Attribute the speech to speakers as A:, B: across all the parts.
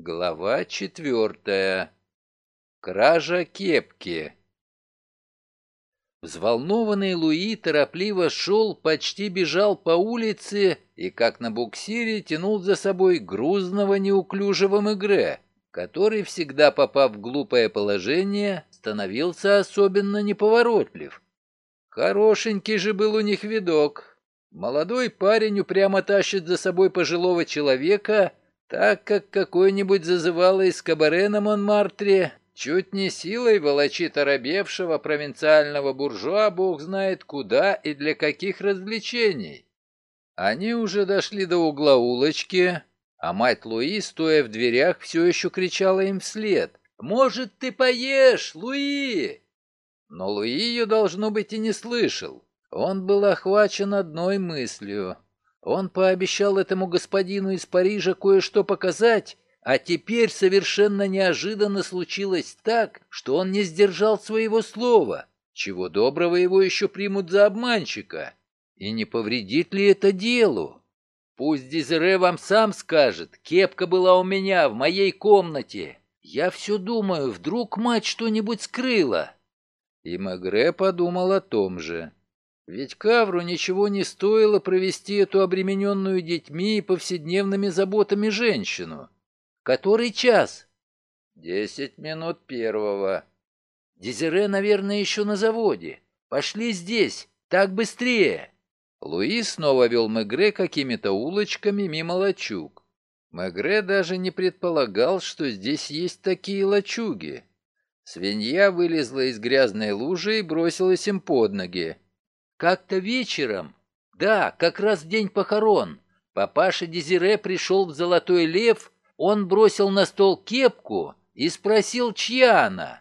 A: Глава четвертая. Кража кепки. Взволнованный Луи торопливо шел, почти бежал по улице и, как на буксире, тянул за собой грузного неуклюжего Мегре, который, всегда попав в глупое положение, становился особенно неповоротлив. Хорошенький же был у них видок. Молодой парень упрямо тащит за собой пожилого человека, так как какой-нибудь зазывало из кабаре на Монмартре чуть не силой волочит оробевшего провинциального буржуа бог знает куда и для каких развлечений. Они уже дошли до угла улочки, а мать Луи, стоя в дверях, все еще кричала им вслед. «Может, ты поешь, Луи?» Но Луи ее, должно быть, и не слышал. Он был охвачен одной мыслью. Он пообещал этому господину из Парижа кое-что показать, а теперь совершенно неожиданно случилось так, что он не сдержал своего слова. Чего доброго его еще примут за обманщика. И не повредит ли это делу? Пусть Дезире вам сам скажет, кепка была у меня в моей комнате. Я все думаю, вдруг мать что-нибудь скрыла. И Магре подумал о том же. Ведь Кавру ничего не стоило провести эту обремененную детьми и повседневными заботами женщину. Который час? Десять минут первого. Дезире, наверное, еще на заводе. Пошли здесь, так быстрее. Луи снова вел Мегре какими-то улочками мимо лачуг. Мегре даже не предполагал, что здесь есть такие лачуги. Свинья вылезла из грязной лужи и бросилась им под ноги. Как-то вечером, да, как раз день похорон, папаша Дезире пришел в Золотой Лев, он бросил на стол кепку и спросил, чья она.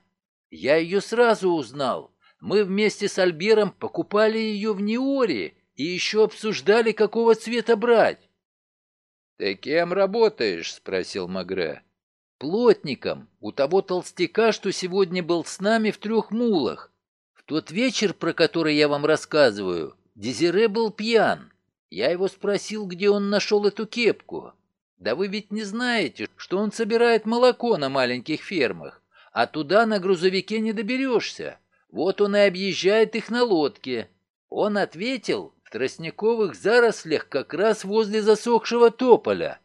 A: Я ее сразу узнал. Мы вместе с Альбером покупали ее в Неоре и еще обсуждали, какого цвета брать. «Ты кем работаешь?» — спросил Магре. «Плотником, у того толстяка, что сегодня был с нами в трех мулах. Тот вечер, про который я вам рассказываю, Дезире был пьян. Я его спросил, где он нашел эту кепку. Да вы ведь не знаете, что он собирает молоко на маленьких фермах, а туда на грузовике не доберешься. Вот он и объезжает их на лодке. Он ответил, в тростниковых зарослях как раз возле засохшего тополя.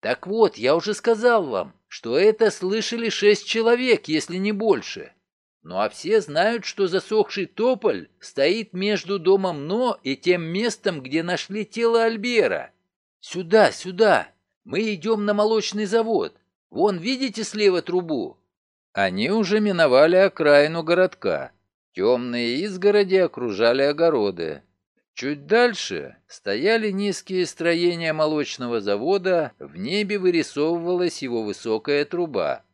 A: Так вот, я уже сказал вам, что это слышали шесть человек, если не больше. Ну а все знают, что засохший тополь стоит между домом Но и тем местом, где нашли тело Альбера. Сюда, сюда. Мы идем на молочный завод. Вон, видите слева трубу? Они уже миновали окраину городка. Темные изгороди окружали огороды. Чуть дальше стояли низкие строения молочного завода, в небе вырисовывалась его высокая труба.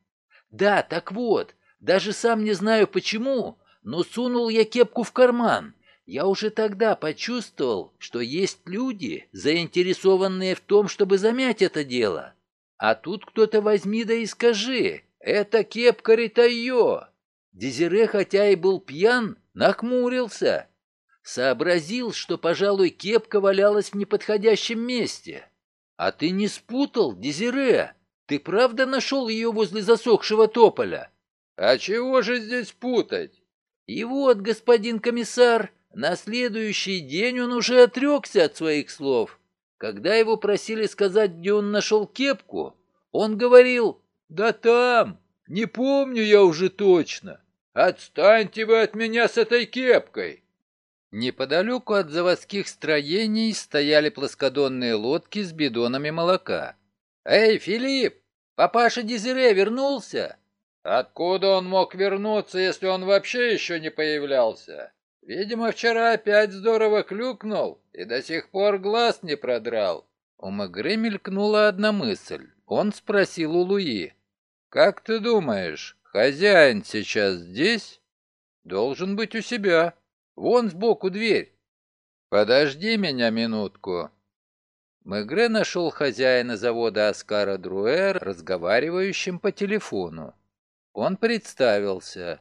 A: Да, так вот, даже сам не знаю почему, но сунул я кепку в карман. Я уже тогда почувствовал, что есть люди, заинтересованные в том, чтобы замять это дело. А тут кто-то возьми да и скажи, это кепка Ритайо. Дезире, хотя и был пьян, нахмурился. Сообразил, что, пожалуй, кепка валялась в неподходящем месте. А ты не спутал, Дезире? Ты правда нашел ее возле засохшего тополя?
B: А чего же здесь путать?
A: И вот, господин комиссар, на следующий день он уже отрекся от своих слов. Когда его просили сказать, где он нашел кепку, он говорил, «Да там, не помню я уже точно. Отстаньте вы от меня с этой кепкой!» Неподалеку от заводских строений стояли плоскодонные лодки с бидонами молока. «Эй, Филипп, папаша Дезире вернулся?»
B: Откуда он мог вернуться, если он вообще еще не появлялся? Видимо, вчера опять здорово клюкнул и до сих пор глаз не продрал.
A: У Мегре мелькнула одна мысль. Он спросил у Луи. «Как ты думаешь, хозяин сейчас здесь?» «Должен быть у себя. Вон сбоку дверь». «Подожди меня минутку». Мегре нашел хозяина завода Оскара Друэр, разговаривающим по телефону. Он представился.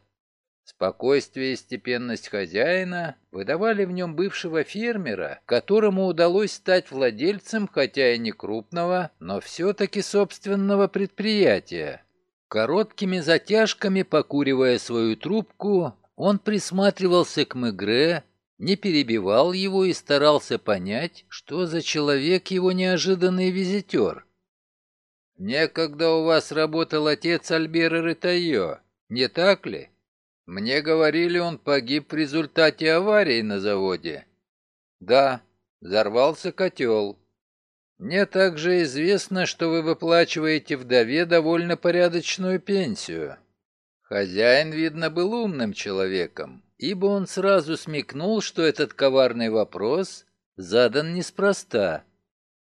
A: Спокойствие и степенность хозяина выдавали в нем бывшего фермера, которому удалось стать владельцем, хотя и не крупного, но все-таки собственного предприятия. Короткими затяжками, покуривая свою трубку, он присматривался к Мегре, не перебивал его и старался понять, что за человек его неожиданный визитер. «Некогда у вас работал отец Альбера Рытайо, не так ли?» Мне говорили, он погиб в результате аварии на заводе. Да, взорвался котел. Мне также известно, что вы выплачиваете вдове довольно порядочную пенсию. Хозяин, видно, был умным человеком, ибо он сразу смекнул, что этот коварный вопрос задан неспроста.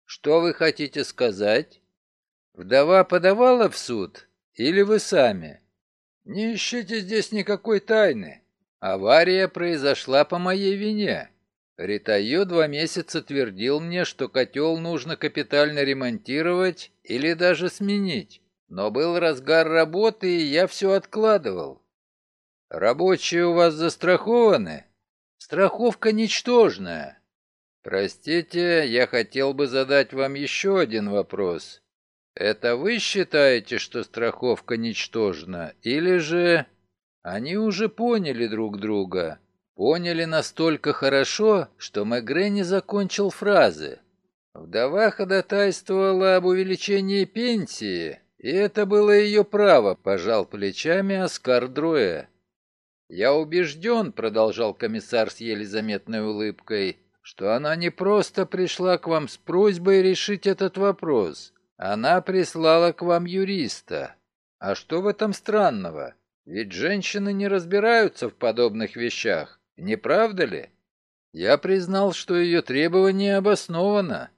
A: Что вы хотите сказать? Вдова подавала в суд или вы сами? «Не ищите здесь никакой тайны. Авария произошла по моей вине. Ритайо два месяца твердил мне, что котел нужно капитально ремонтировать или даже сменить. Но был разгар работы, и я все откладывал. Рабочие у вас застрахованы? Страховка ничтожная. Простите, я хотел бы задать вам еще один вопрос. Это вы считаете, что страховка ничтожна, или же... Они уже поняли друг друга. Поняли настолько хорошо, что Мегре не закончил фразы. Вдова ходатайствовала об увеличении пенсии, и это было ее право, пожал плечами Оскар Друэ. «Я убежден», — продолжал комиссар с еле заметной улыбкой, «что она не просто пришла к вам с просьбой решить этот вопрос. Она прислала к вам юриста. А что в этом странного? Ведь женщины не разбираются в подобных вещах, не правда ли? Я признал, что ее требование обосновано,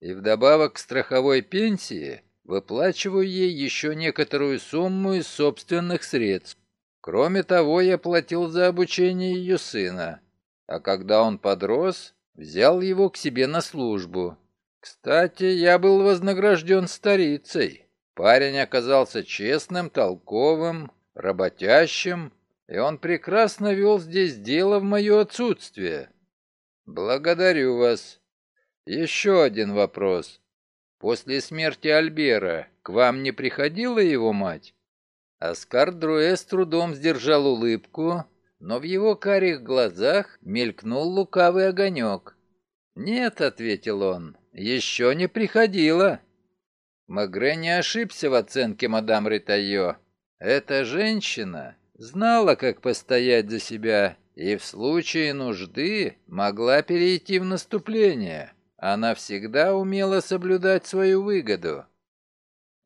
A: и вдобавок к страховой пенсии выплачиваю ей еще некоторую сумму из собственных средств. Кроме того, я платил за обучение ее сына, а когда он подрос, взял его к себе на службу. Кстати, я был вознагражден старицей. Парень оказался честным, толковым, работящим, и он прекрасно вел здесь дело в мое отсутствие. Благодарю вас. Еще один вопрос. После смерти Альбера к вам не приходила его мать? Оскар Друэ с трудом сдержал улыбку, но в его карих глазах мелькнул лукавый огонек. «Нет», — ответил он, еще не приходила. Магре не ошибся в оценке мадам Ритайо. Эта женщина знала, как постоять за себя, и в случае нужды могла перейти в наступление. Она всегда умела соблюдать свою выгоду.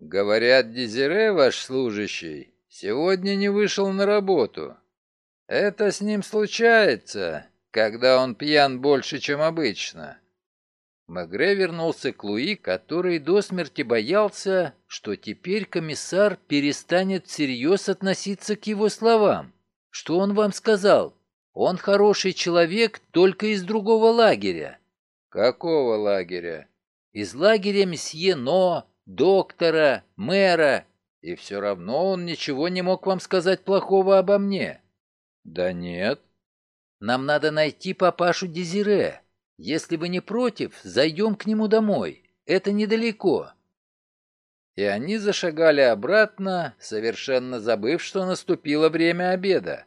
A: Говорят, Дезире, ваш служащий, сегодня не вышел на работу. Это с ним случается, когда он пьян больше, чем обычно. Мегре вернулся к Луи, который до смерти боялся, что теперь комиссар перестанет всерьез относиться к его словам. Что он вам сказал? Он хороший человек, только из другого лагеря. Какого лагеря? Из лагеря месье Но, доктора, мэра. И все равно он ничего не мог вам сказать плохого обо мне. Да нет. Нам надо найти папашу Дезире. Если вы не против, зайдем к нему домой. Это недалеко». И они зашагали обратно, совершенно забыв, что наступило время обеда.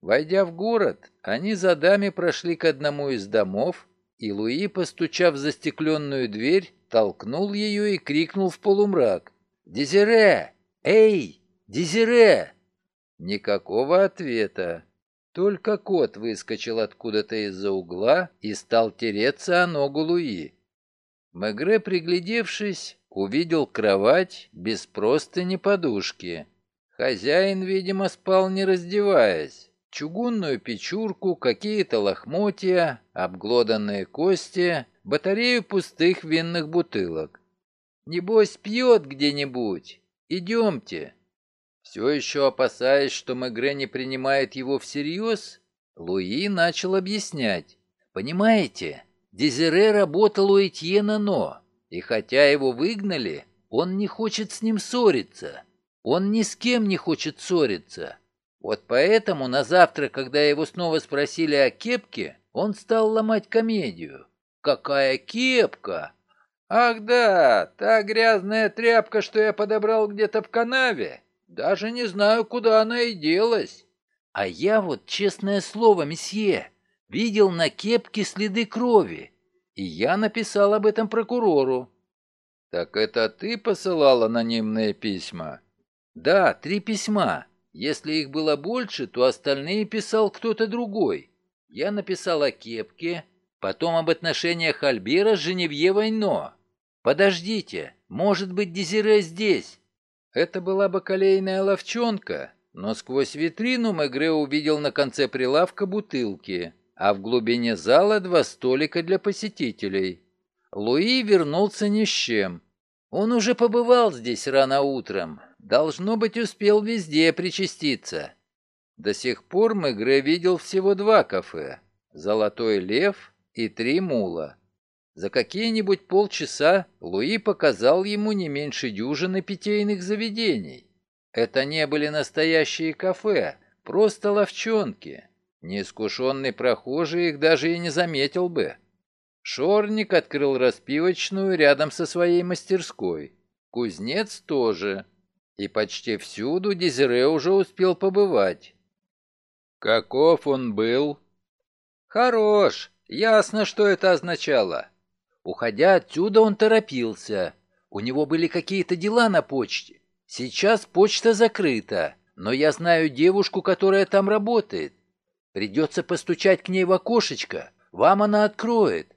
A: Войдя в город, они за дами прошли к одному из домов, и Луи, постучав в застекленную дверь, толкнул ее и крикнул в полумрак. «Дезире! Эй, Дезире!» Никакого ответа. Только кот выскочил откуда-то из-за угла и стал тереться о ногу Луи. Мегре, приглядевшись, увидел кровать без простыни подушки. Хозяин, видимо, спал не раздеваясь. Чугунную печурку, какие-то лохмотья, обглоданные кости, батарею пустых винных бутылок. «Небось, пьет где-нибудь. Идемте». Все еще опасаясь, что Мегре не принимает его всерьез, Луи начал объяснять. «Понимаете, Дезире работал у Этьена Но, и хотя его выгнали, он не хочет с ним ссориться. Он ни с кем не хочет ссориться. Вот поэтому на завтра, когда его снова спросили о кепке, он стал ломать комедию. «Какая кепка?»
B: «Ах да, та грязная тряпка, что я подобрал где-то в канаве. Даже не знаю, куда она и делась».
A: «А я вот, честное слово, месье, видел на кепке следы крови, и я написал об этом прокурору».
B: «Так это ты посылал анонимные письма?»
A: «Да, три письма. Если их было больше, то остальные писал кто-то другой. Я написал о кепке, потом об отношениях Альбера с Женевьевой Но. Подождите, может быть, Дезире здесь?» Это была бакалейная ловчонка, но сквозь витрину Мегре увидел на конце прилавка бутылки, а в глубине зала два столика для посетителей. Луи вернулся ни с чем. Он уже побывал здесь рано утром, Должно быть, успел везде причаститься. До сих пор Мегре видел всего два кафе — «Золотой лев» и «Три мула». За какие-нибудь полчаса Луи показал ему не меньше дюжины питейных заведений. Это не были настоящие кафе, просто ловчонки. Неискушенный прохожий их даже и не заметил бы. Шорник открыл распивочную рядом со своей мастерской. Кузнец тоже и почти всюду Дезире уже успел побывать.
B: Каков он был?
A: Хорош, ясно, что это означало. Уходя отсюда, он торопился. У него были какие-то дела на почте. Сейчас почта закрыта, но я знаю девушку, которая там работает. Придется постучать к ней в окошечко, вам она откроет.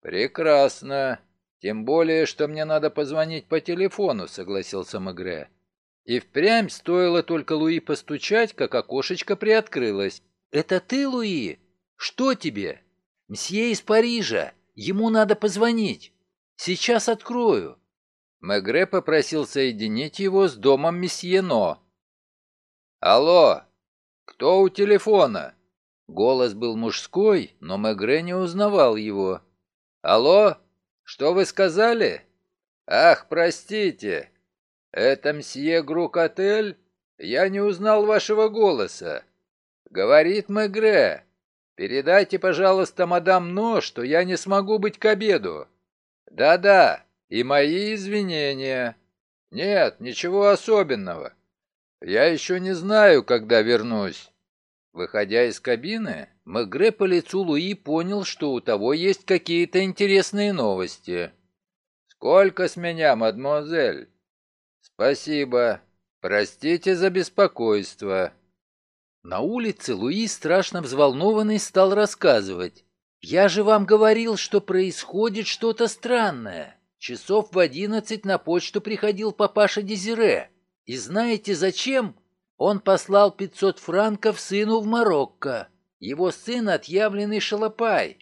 B: Прекрасно. «Тем более, что мне надо позвонить по телефону», — согласился Мегре. И впрямь стоило только Луи постучать, как окошечко приоткрылось.
A: «Это ты, Луи? Что тебе?» «Мсье из Парижа. Ему надо позвонить. Сейчас открою».
B: Мегре попросил соединить его с домом месье Но. «Алло! Кто у телефона?» Голос был мужской, но Мегре не узнавал его. «Алло?» Что вы сказали? Ах, простите. Это мсье Грукотель? Я не узнал вашего голоса. Говорит Мегре. Передайте, пожалуйста, мадам Но, что я не смогу быть к обеду. Да-да, и мои извинения. Нет, ничего особенного. Я еще не знаю, когда вернусь. Выходя из кабины, Мегре по лицу Луи понял, что у того есть какие-то интересные новости. «Сколько с меня, мадемуазель?» «Спасибо. Простите за беспокойство».
A: На улице Луи, страшно взволнованный, стал рассказывать. «Я же вам говорил, что происходит что-то странное. Часов в одиннадцать на почту приходил папаша Дезире. И знаете зачем? Он послал пятьсот франков сыну в Марокко. Его сын отъявленный шалопай.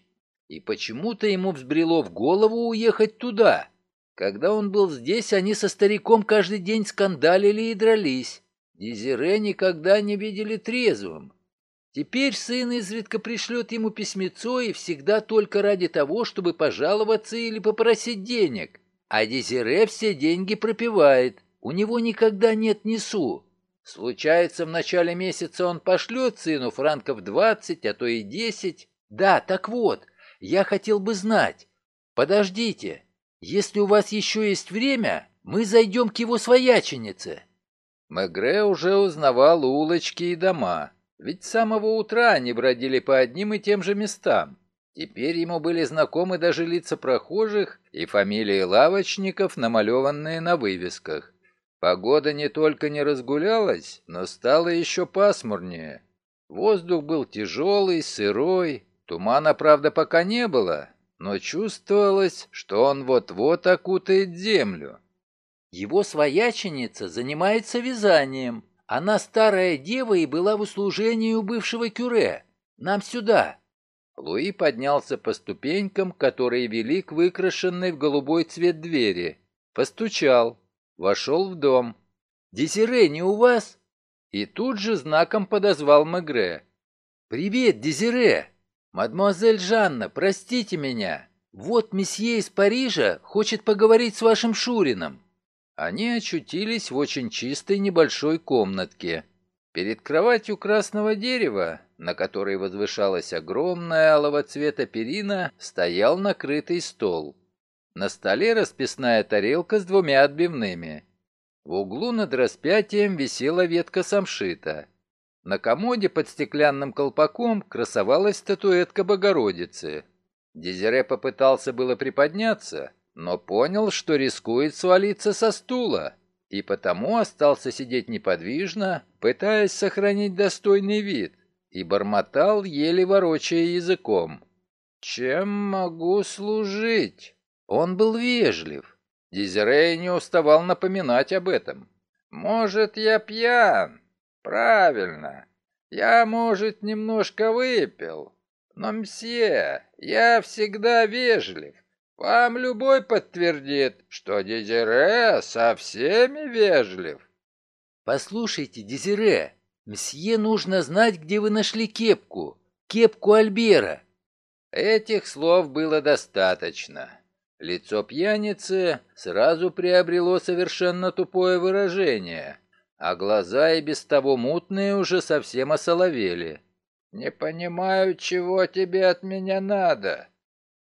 A: И почему-то ему взбрело в голову уехать туда. Когда он был здесь, они со стариком каждый день скандалили и дрались. Дезире никогда не видели трезвым. Теперь сын изредка пришлет ему письмецо и всегда только ради того, чтобы пожаловаться или попросить денег. А Дезире все деньги пропивает. У него никогда нет несу. Случается, в начале месяца он пошлет сыну франков двадцать, а то и десять. Да, так вот, я хотел бы знать. Подождите, если у вас еще есть время, мы зайдем к его свояченице.
B: Мегре уже узнавал улочки и дома, ведь с самого утра они бродили по одним и тем же местам. Теперь ему были знакомы даже лица прохожих и фамилии лавочников, намалеванные на вывесках. Погода не только не разгулялась, но стала еще пасмурнее. Воздух был тяжелый, сырой, тумана, правда, пока не было, но чувствовалось, что он вот-вот окутает землю.
A: Его свояченица занимается вязанием. Она старая дева и была в услужении у бывшего кюре. Нам сюда.
B: Луи поднялся по ступенькам, которые вели к выкрашенной в голубой цвет двери. Постучал. Вошел в дом.
A: «Дезире, не у вас?»
B: И тут же знаком подозвал Мегре.
A: «Привет, Дезире! Мадемуазель Жанна, простите меня. Вот месье из Парижа хочет поговорить с вашим Шурином».
B: Они очутились в очень чистой небольшой комнатке.
A: Перед кроватью красного дерева, на которой возвышалась огромная алого цвета перина, стоял накрытый стол. На столе расписная тарелка с двумя отбивными. В углу над распятием висела ветка самшита. На комоде под стеклянным колпаком красовалась статуэтка Богородицы. Дезире попытался было приподняться, но понял, что рискует свалиться со стула, и потому остался сидеть неподвижно, пытаясь сохранить достойный вид, и бормотал, еле ворочая языком. «Чем могу служить?» Он был вежлив. Дизерей не уставал напоминать об этом. «Может, я пьян? Правильно. Я, может, немножко выпил. Но, мсье, я всегда вежлив. Вам любой подтвердит, что Дезире со всеми вежлив.
B: Послушайте, Дезире, мсье нужно знать, где вы нашли кепку. Кепку Альбера.
A: Этих слов было достаточно. Лицо пьяницы сразу приобрело совершенно тупое выражение, а глаза и без того мутные уже совсем осоловели. «Не понимаю, чего тебе от меня надо?»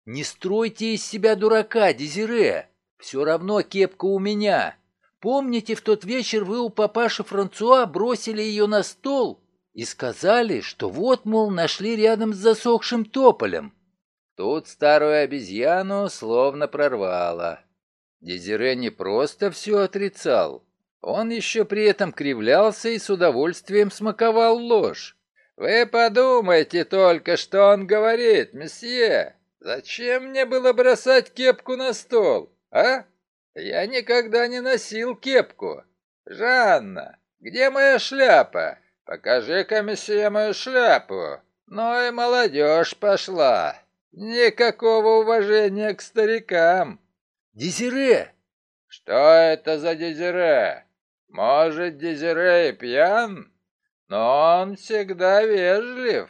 B: «Не стройте из себя дурака, Дезире! Все равно кепка у меня. Помните, в тот вечер вы у папаши Франсуа бросили ее на стол и сказали, что вот, мол, нашли рядом с засохшим тополем?»
A: Тут старую обезьяну словно прорвало. Дезире не просто все отрицал, он еще при этом кривлялся и с удовольствием смаковал ложь. «Вы подумайте только, что он говорит, месье! Зачем мне было бросать кепку на стол, а? Я никогда не носил кепку. Жанна, где моя шляпа? Покажи-ка, месье, мою шляпу. Ну и молодежь пошла. Никакого уважения к старикам.
B: Дезире!
A: Что это за Дезире? Может, Дезире и пьян? Но он всегда вежлив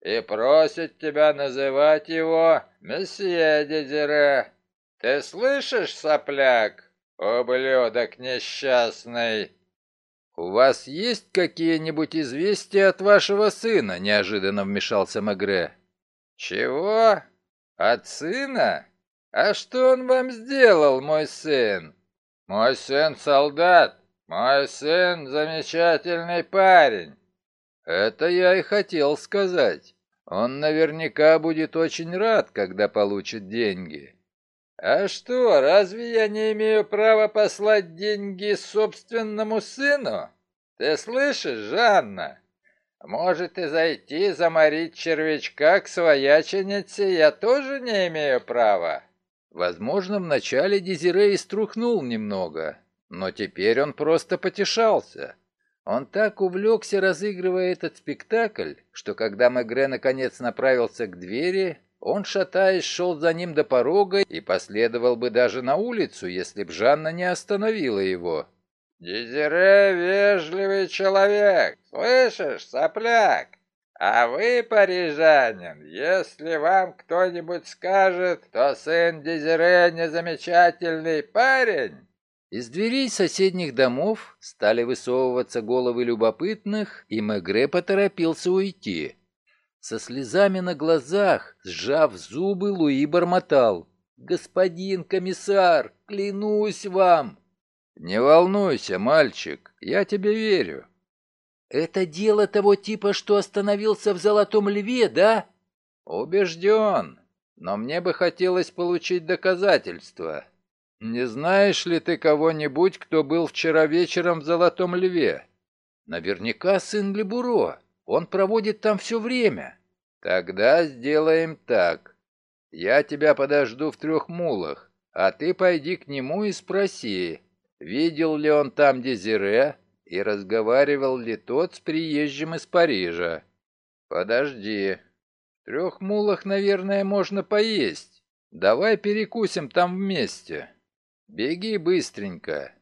A: и просит тебя называть его месье Дезире. Ты слышишь, сопляк, ублюдок несчастный? «У вас есть какие-нибудь известия от вашего сына?» – неожиданно вмешался Мегре. «Чего? От сына? А что он вам сделал, мой сын? Мой сын солдат, мой сын замечательный парень». «Это я и хотел сказать. Он наверняка будет очень рад, когда получит деньги». «А что, разве я не имею права послать деньги собственному сыну? Ты слышишь, Жанна? Может и зайти заморить червячка к свояченице я тоже не имею права. Возможно, вначале Дезире и струхнул немного, но теперь он просто потешался. Он так увлекся, разыгрывая этот спектакль, что когда Мегре наконец направился к двери, он, шатаясь, шел за ним до порога и последовал бы даже на улицу, если б Жанна не остановила его. «Дезире вежливый человек, слышишь, сопляк? А вы, парижанин, если вам кто-нибудь скажет, то сын Дезире незамечательный парень...» Из дверей соседних домов стали высовываться головы любопытных, и Мегре поторопился уйти. Со слезами на глазах, сжав зубы, Луи бормотал. «Господин комиссар, клянусь вам, «Не волнуйся, мальчик, я тебе верю».
B: «Это дело того типа, что остановился в Золотом Льве, да?»
A: «Убежден, но мне бы хотелось получить доказательства. Не знаешь ли ты кого-нибудь, кто был вчера вечером в Золотом Льве?»
B: «Наверняка сын Лебуро. Он проводит там все время».
A: «Тогда сделаем так. Я тебя подожду в трех мулах, а ты пойди к нему и спроси, видел ли он там Дезире и разговаривал ли тот с приезжим из Парижа. Подожди. В трех мулах, наверное, можно поесть. Давай перекусим там вместе. Беги быстренько.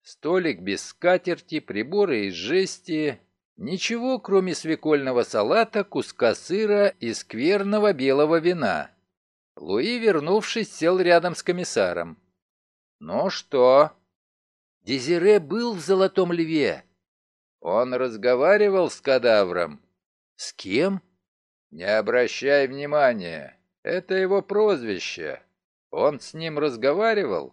A: Столик без скатерти, приборы из жести. Ничего, кроме свекольного салата, куска сыра и скверного белого вина. Луи, вернувшись, сел рядом с комиссаром. «Ну что?»
B: Дезире был в Золотом Льве. Он разговаривал с кадавром?
A: С кем?
B: Не обращай внимания. Это его прозвище. Он с ним разговаривал?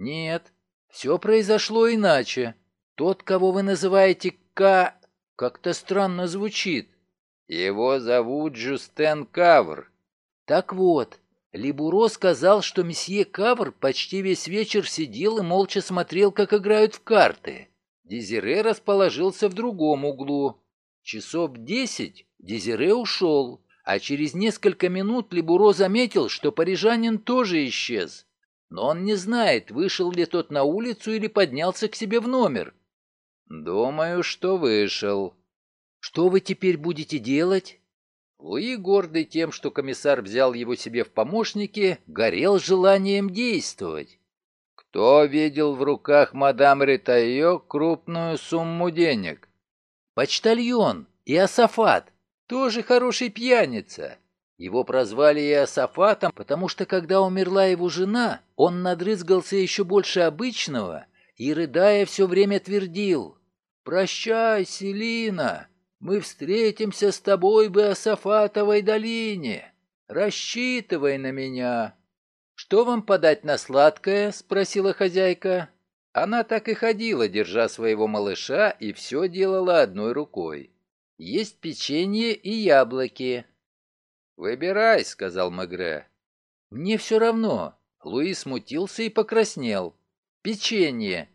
A: Нет, все произошло иначе. Тот, кого вы называете К, как-то странно звучит.
B: Его зовут Жюстен Кавр.
A: Так вот, Либуро сказал, что месье Кавр почти весь вечер сидел и молча смотрел, как играют в карты. Дезире расположился в другом углу. Часов десять Дезире ушел, а через несколько минут Либуро заметил, что парижанин тоже исчез. Но он не знает, вышел ли тот на улицу или поднялся к себе в номер.
B: «Думаю, что вышел».
A: «Что вы теперь будете делать?»
B: Луи, гордый тем, что комиссар взял его себе в помощники, горел желанием действовать. Кто видел в руках мадам Ритайо крупную сумму денег?
A: Почтальон и Асафат, тоже хороший пьяница. Его прозвали Иосафатом, потому что, когда умерла его жена, он надрызгался еще больше обычного и, рыдая, все время твердил «Прощай, Селина, мы встретимся с тобой в Иосафатовой долине. Рассчитывай на меня». «Что вам подать на сладкое?» — спросила хозяйка. Она так и ходила, держа своего малыша, и все делала одной рукой. «Есть печенье и яблоки».
B: «Выбирай», — сказал Мегре.
A: «Мне все равно». Луи смутился и покраснел. «Печенье».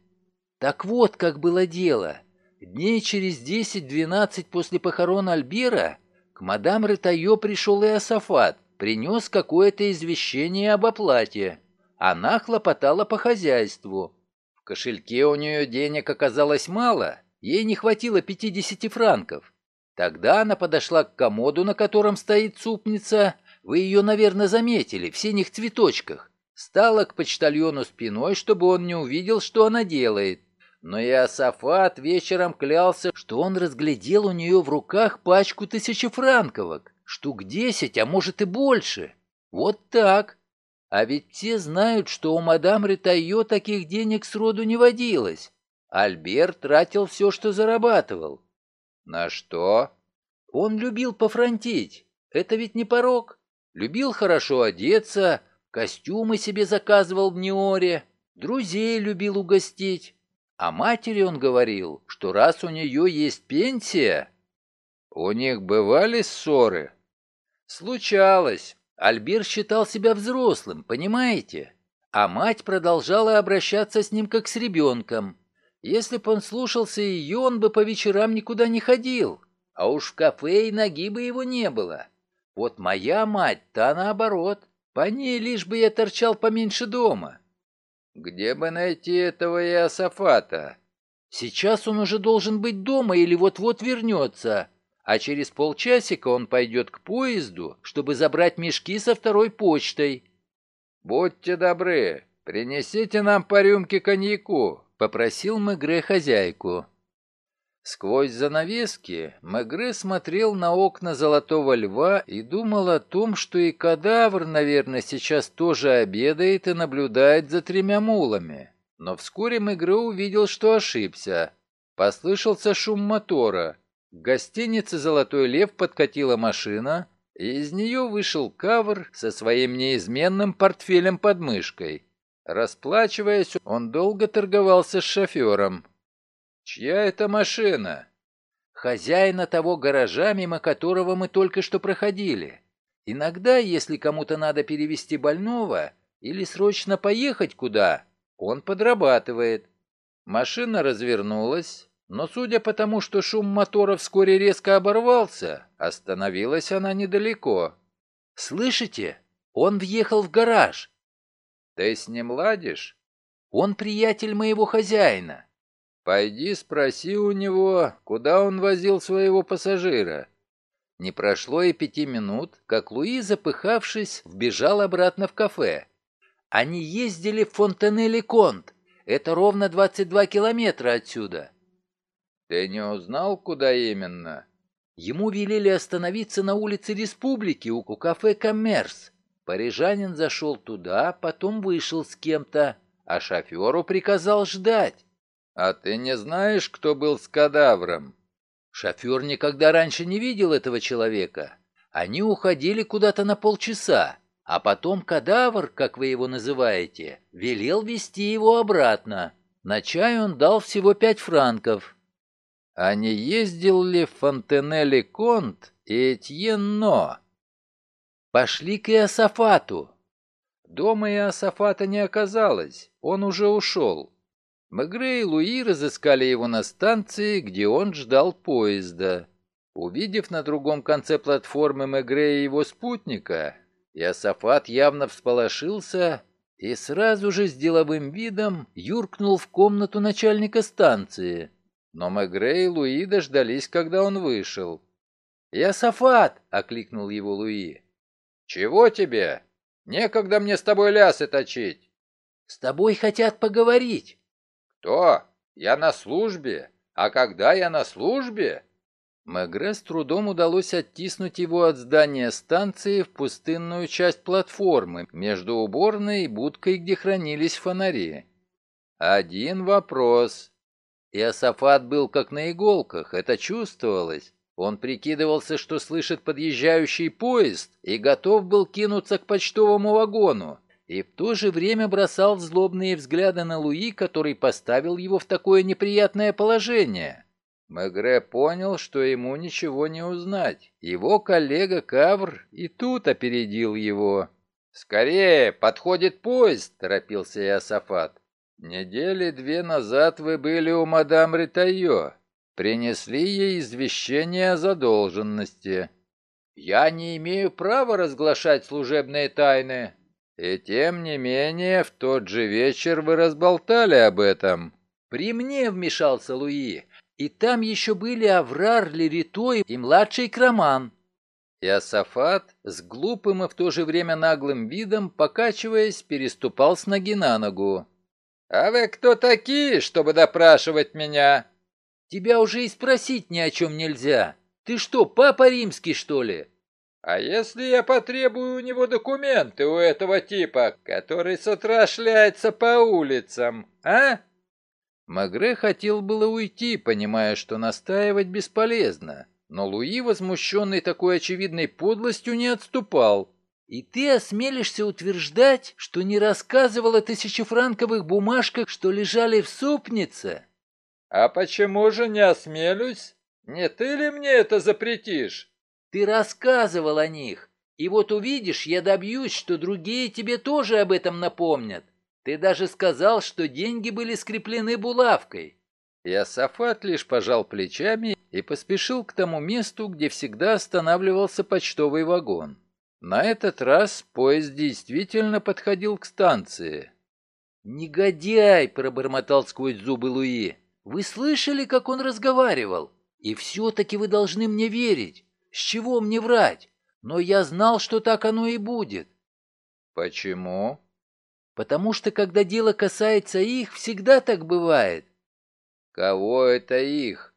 A: Так вот, как было дело. Дней через десять-двенадцать после похорон Альбера к мадам Ретайо пришел и Асафат, принес какое-то извещение об оплате. Она хлопотала по хозяйству. В кошельке у нее денег оказалось мало, ей не хватило пятидесяти франков. Тогда она подошла к комоду, на котором стоит супница, вы ее, наверное, заметили, в синих цветочках. Стала к почтальону спиной, чтобы он не увидел, что она делает. Но Иосафат вечером клялся, что он разглядел у нее в руках пачку тысячефранковок, штук десять, а может и больше. Вот так. А ведь все знают, что у мадам Ретайо таких денег сроду не водилось. Альберт тратил все, что зарабатывал.
B: На что?
A: Он любил пофронтить. Это ведь не порог. Любил хорошо одеться, костюмы себе заказывал в Неоре, друзей любил угостить. А матери он говорил, что раз у нее есть пенсия...
B: У них бывали ссоры?
A: Случалось. Альбер считал себя взрослым, понимаете? А мать продолжала обращаться с ним как с ребенком. Если б он слушался ее, он бы по вечерам никуда не ходил. А уж в кафе и ноги бы его не было. Вот моя мать, та наоборот. По ней лишь бы я торчал поменьше дома.
B: Где бы найти этого Иосафата?
A: Сейчас он уже должен быть дома или вот-вот вернется, а через полчасика он пойдет к поезду, чтобы забрать мешки со второй почтой.
B: Будьте добры, принесите нам по рюмке коньяку,
A: попросил Мегре хозяйку. Сквозь занавески Мегре смотрел на окна Золотого Льва и думал о том, что и кадавр, наверное, сейчас тоже обедает и наблюдает за тремя мулами. Но вскоре Мегре увидел, что ошибся. Послышался шум мотора. К гостинице «Золотой лев» подкатила машина, и из нее вышел кавр со своим неизменным портфелем под мышкой. Расплачиваясь, он долго торговался с шофером.
B: «Чья это машина?»
A: «Хозяина того гаража, мимо которого мы только что проходили. Иногда, если кому-то надо перевести больного или срочно поехать куда, он подрабатывает». Машина развернулась, но судя по тому, что шум мотора вскоре резко оборвался, остановилась она недалеко. «Слышите? Он въехал в гараж».
B: «Ты с ним ладишь?»
A: «Он приятель моего хозяина.
B: Пойди спроси у него, куда он возил своего пассажира.
A: Не прошло и пяти минут, как Луи, запыхавшись, вбежал обратно в кафе. Они ездили в Фонтенелли-Конт. Это ровно 22 километра отсюда.
B: Ты не узнал, куда именно?
A: Ему велели остановиться на улице Республики у, кафе «Коммерс». Парижанин зашел туда, потом вышел с кем-то, а шоферу приказал ждать.
B: «А ты не знаешь, кто был с кадавром?»
A: Шофер никогда раньше не видел этого человека. Они уходили куда-то на полчаса, а потом кадавр, как вы его называете, велел вести его обратно. На чай он дал всего пять франков.
B: А не ездил ли Фонтенелли Конт и Этьен Но?
A: Пошли к Иосафату.
B: Дома Иосафата не оказалось, он уже ушел. Мегре и Луи разыскали его на станции, где он ждал поезда. Увидев на другом конце платформы Мегре и его спутника, Иосафат явно всполошился и сразу же с деловым видом юркнул в комнату начальника станции. Но Мегре и Луи дождались, когда он вышел.
A: «Иосафат!» — окликнул его Луи.
B: «Чего тебе? Некогда мне с тобой лясы точить».
A: «С тобой хотят поговорить».
B: «Кто? Я на службе. А когда я на службе?» Мегре с трудом удалось оттиснуть его от здания станции в пустынную часть платформы между уборной и будкой, где хранились фонари. Один вопрос. Иосафат был как на иголках, это чувствовалось. Он прикидывался, что слышит подъезжающий поезд, и готов был кинуться к почтовому вагону, и в то же время бросал злобные взгляды на Луи, который поставил его в такое неприятное положение. Мегре понял, что ему ничего не узнать. Его коллега Кавр и тут опередил его. «Скорее, подходит поезд!» — торопился Иосафат. «Недели две назад вы были у мадам Ритайо. Принесли ей извещение о задолженности. Я не имею права разглашать служебные тайны. И тем не менее, в тот же вечер вы разболтали об этом».
A: «При мне вмешался Луи. И там еще были Аврар, Леритой и младший Краман.
B: Иосафат с глупым и в то же время наглым видом, покачиваясь, переступал с ноги на ногу. «А вы кто такие, чтобы допрашивать меня?»
A: «Тебя уже и спросить ни о чем нельзя. Ты что, папа римский, что ли?»
B: «А если я потребую у него документы у этого типа, который с утра шляется по улицам, а?» Магре хотел было уйти, понимая, что настаивать бесполезно, но Луи, возмущенный такой очевидной подлостью, не отступал.
A: «И ты осмелишься утверждать, что не рассказывал о тысячефранковых бумажках, что лежали в супнице?»
B: «А почему же не осмелюсь? Не ты ли мне это запретишь?»
A: «Ты рассказывал о них, и вот увидишь, я добьюсь, что другие тебе тоже об этом напомнят. Ты даже сказал, что деньги были скреплены булавкой.
B: Иосафат лишь пожал плечами и поспешил к тому месту, где всегда останавливался почтовый вагон. На этот раз поезд действительно подходил к станции.
A: «Негодяй!» — пробормотал сквозь зубы Луи. «Вы слышали, как он разговаривал? И все-таки вы должны мне верить. С чего мне врать? Но я знал, что так оно и будет».
B: «Почему?»
A: Потому что, когда дело касается их, всегда так бывает.
B: Кого это их?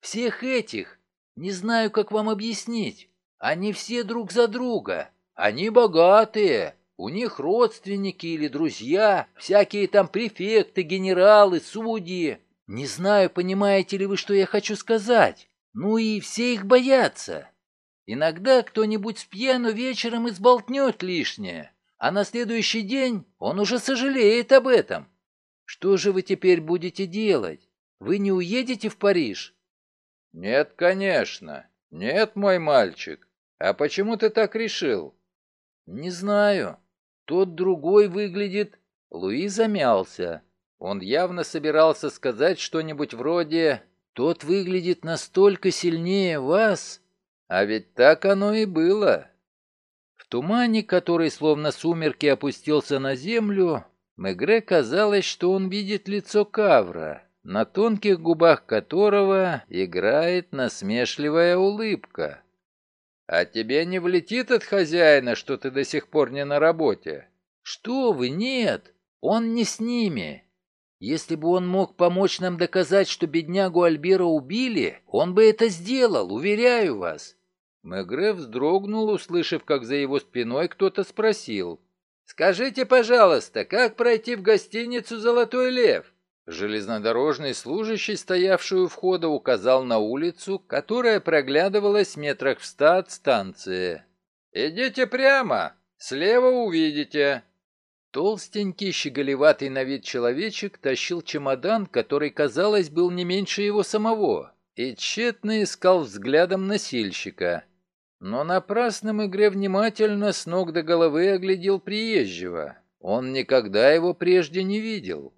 A: Всех этих. Не знаю, как вам объяснить. Они все друг за друга. Они богатые. У них родственники или друзья, всякие там префекты, генералы, судьи. Не знаю, понимаете ли вы, что я хочу сказать. Ну и все их боятся. Иногда кто-нибудь с пьяну вечером изболтнет лишнее а на следующий день он уже сожалеет об этом. Что же вы теперь будете делать? Вы не уедете в Париж?
B: Нет, конечно. Нет, мой мальчик. А почему ты так решил?
A: Не знаю. Тот другой выглядит... Луи замялся. Он явно собирался сказать что-нибудь вроде «Тот выглядит настолько сильнее вас».
B: А ведь так оно и было
A: тумане, который словно сумерки опустился на землю, Мегре казалось, что он видит лицо Кавра, на тонких губах которого играет насмешливая улыбка.
B: «А тебе не влетит от хозяина, что ты до сих пор не на работе?»
A: «Что вы, нет, он не с ними. Если бы он мог помочь нам доказать, что беднягу Альбера убили, он бы это сделал, уверяю вас.
B: Мегре вздрогнул, услышав, как за его спиной кто-то спросил. «Скажите, пожалуйста, как пройти в гостиницу «Золотой лев»?»
A: Железнодорожный служащий, стоявший у входа, указал на улицу, которая проглядывалась метрах в ста от станции. «Идите прямо, слева увидите». Толстенький, щеголеватый на вид человечек тащил чемодан, который, казалось, был не меньше его самого, и тщетно искал взглядом носильщика. Но напрасным игре внимательно с ног до головы оглядел приезжего. Он никогда его прежде не видел.